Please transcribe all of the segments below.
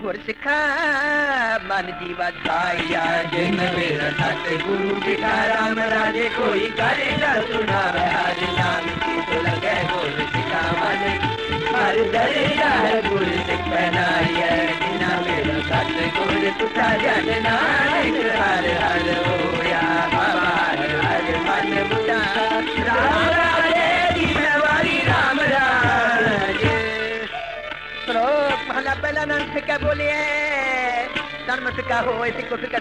गुरसिखा मन जीवा छाया जिन मेरा सत गुरु राम राजे कोई करे न आज नाम की तो लगे गुरसिखा मन हर दरिया गुरसिख पहनाया जिना मेरा सत गुरु तुता जनना श्लोक पहला पहला नन फिका बोले धर्म फिका हो फिको फिका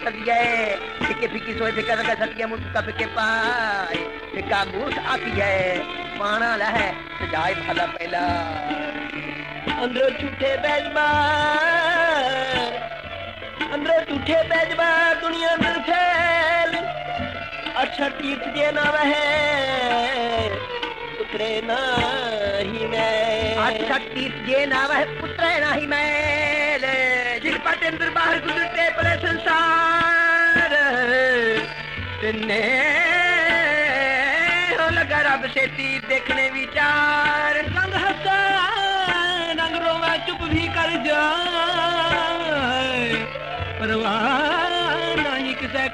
सोए, फिका का पाए। फिका है, पाना लह सजाए पहला। झूठे बैजबा। अंदर झूठे बैजबा, दुनिया में फैल। अच्छा तीर्थ जे ना वह उतरे नाही मैं। जे नाम है पुत्र नाही मैल जिन बाहर तिन्ने हो से देखने विचार रंग हंसा रोवा चुप भी कर नहीं किसे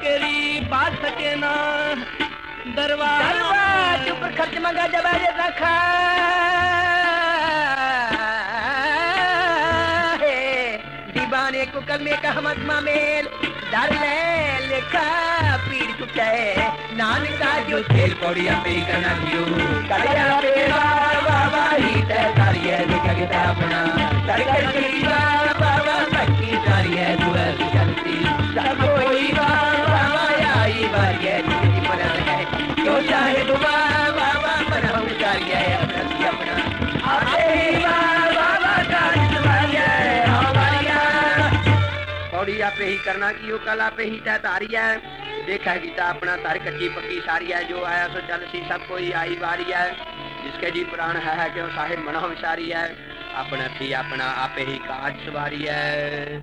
बात सके ना दरबार चुप खर्च मंगा जबाज रखा दीवाने को कलमे का हम मेल डर ले लिखा पीर चुके नानक का जो खेल पौड़िया पे करना दियो। करिया पे बाबा ही ते सारी है देखा के अपना। कर कर की बाबा सच्ची सारी है तू ऐसी चलती सब कोई बाबा आई बारी पौड़ी आपे ही करना की कला पे ही ਹੀ ਤੈ है। देखा गीता अपना तार कच्ची पक्की सारी है जो आया सो चल सी सब कोई आई बारी है। जिसके जी प्राण है, क्यों साहिब मनो है। अपना थी अपना आपे ही काज सवारी है।